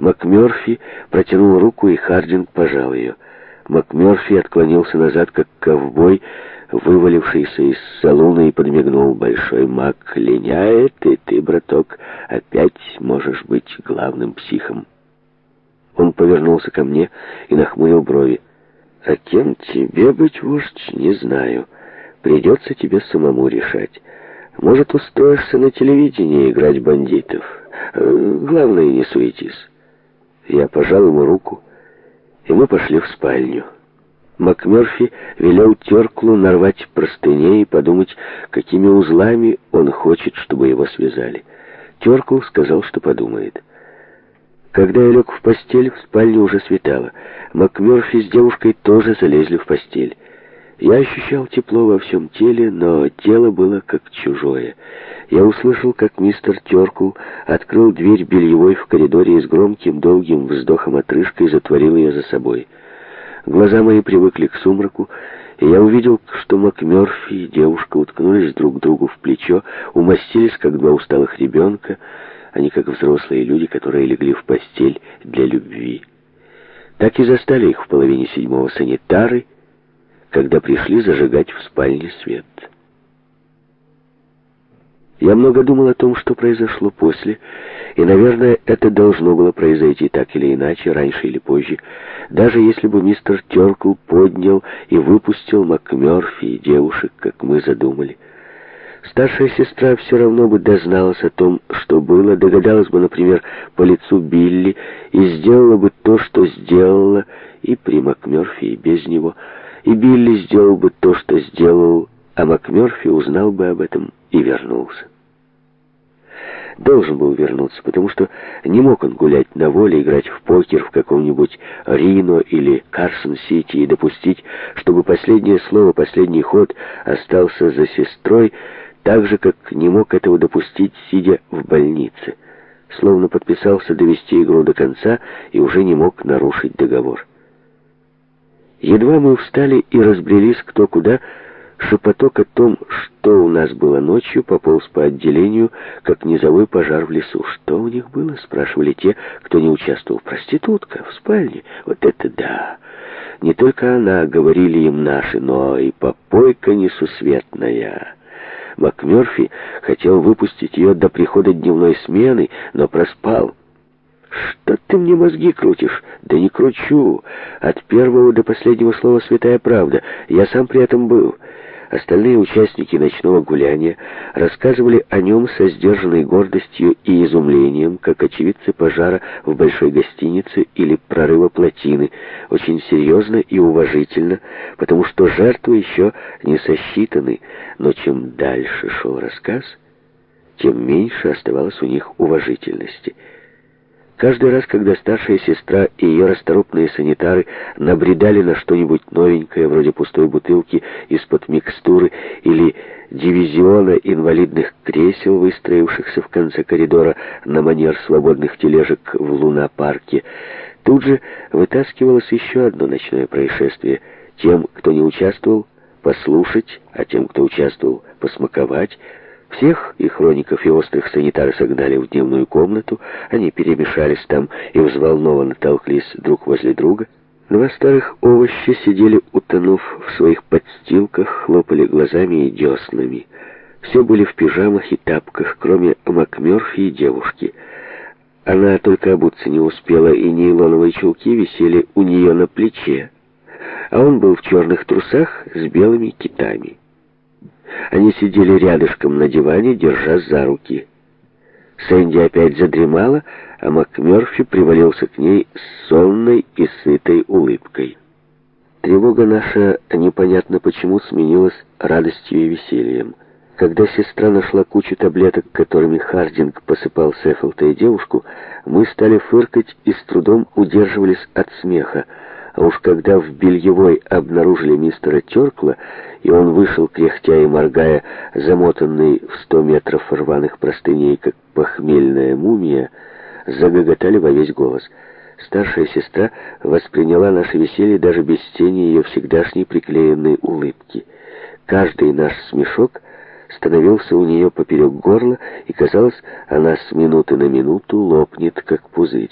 МакМёрфи протянул руку, и Хардинг пожал ее. МакМёрфи отклонился назад, как ковбой, вывалившийся из салона и подмигнул. «Большой Мак. линяет, и ты, браток, опять можешь быть главным психом». Он повернулся ко мне и нахмурил брови. «А кем тебе быть, вождь, не знаю. Придется тебе самому решать. Может, устроишься на телевидении играть бандитов. Э, главное, не суетись». Я пожал ему руку, и мы пошли в спальню. МакМерфи велел Терклу нарвать простыней и подумать, какими узлами он хочет, чтобы его связали. Теркл сказал, что подумает. Когда я лег в постель, в спальне уже светало. МакМерфи с девушкой тоже залезли в постель. Я ощущал тепло во всем теле, но тело было как чужое. Я услышал, как мистер Теркул открыл дверь бельевой в коридоре и с громким долгим вздохом-отрыжкой затворил ее за собой. Глаза мои привыкли к сумраку, и я увидел, что МакМерфи и девушка уткнулись друг другу в плечо, умастились, как два усталых ребенка, а не как взрослые люди, которые легли в постель для любви. Так и застали их в половине седьмого санитары — когда пришли зажигать в спальне свет. Я много думал о том, что произошло после, и, наверное, это должно было произойти так или иначе, раньше или позже, даже если бы мистер Теркл поднял и выпустил МакМёрфи и девушек, как мы задумали. Старшая сестра все равно бы дозналась о том, что было, догадалась бы, например, по лицу Билли и сделала бы то, что сделала и при МакМёрфи, и без него — и Билли сделал бы то, что сделал, а МакМёрфи узнал бы об этом и вернулся. Должен был вернуться, потому что не мог он гулять на воле, играть в покер в каком-нибудь Рино или Карсон-Сити и допустить, чтобы последнее слово, последний ход остался за сестрой, так же, как не мог этого допустить, сидя в больнице. Словно подписался довести игру до конца и уже не мог нарушить договор. Едва мы встали и разбрелись кто куда, шепоток о том, что у нас было ночью, пополз по отделению, как низовой пожар в лесу. «Что у них было?» — спрашивали те, кто не участвовал. «Проститутка в спальне. Вот это да!» Не только она, говорили им наши, но и попойка несусветная. МакМёрфи хотел выпустить ее до прихода дневной смены, но проспал. «Что ты мне мозги крутишь?» «Да не кручу. От первого до последнего слова святая правда. Я сам при этом был». Остальные участники ночного гуляния рассказывали о нем со сдержанной гордостью и изумлением, как очевидцы пожара в большой гостинице или прорыва плотины, очень серьезно и уважительно, потому что жертвы еще не сосчитаны. Но чем дальше шел рассказ, тем меньше оставалось у них уважительности – Каждый раз, когда старшая сестра и ее расторопные санитары набредали на что-нибудь новенькое, вроде пустой бутылки из-под микстуры или дивизиона инвалидных кресел, выстроившихся в конце коридора на манер свободных тележек в лунапарке, тут же вытаскивалось еще одно ночное происшествие. Тем, кто не участвовал, послушать, а тем, кто участвовал, посмаковать — всех и хроников, и острых санитары согнали в дневную комнату. Они перемешались там и взволнованно толклись друг возле друга. Два старых овоща сидели, утонув в своих подстилках, хлопали глазами и деснами. Все были в пижамах и тапках, кроме Макмерфи и девушки. Она только обуться не успела, и нейлоновые чулки висели у нее на плече. А он был в черных трусах с белыми китами. Они сидели рядышком на диване, держась за руки. Сэнди опять задремала, а МакМёрфи привалился к ней с сонной и сытой улыбкой. Тревога наша непонятно почему сменилась радостью и весельем. Когда сестра нашла кучу таблеток, которыми Хардинг посыпал Сеффилта и девушку, мы стали фыркать и с трудом удерживались от смеха, а уж когда в бельевой обнаружили мистера Теркла, и он вышел, кряхтя и моргая, замотанный в сто метров рваных простыней, как похмельная мумия, загоготали во весь голос. Старшая сестра восприняла наше веселье даже без тени ее всегдашней приклеенной улыбки. Каждый наш смешок становился у нее поперек горла, и, казалось, она с минуты на минуту лопнет, как пузырь.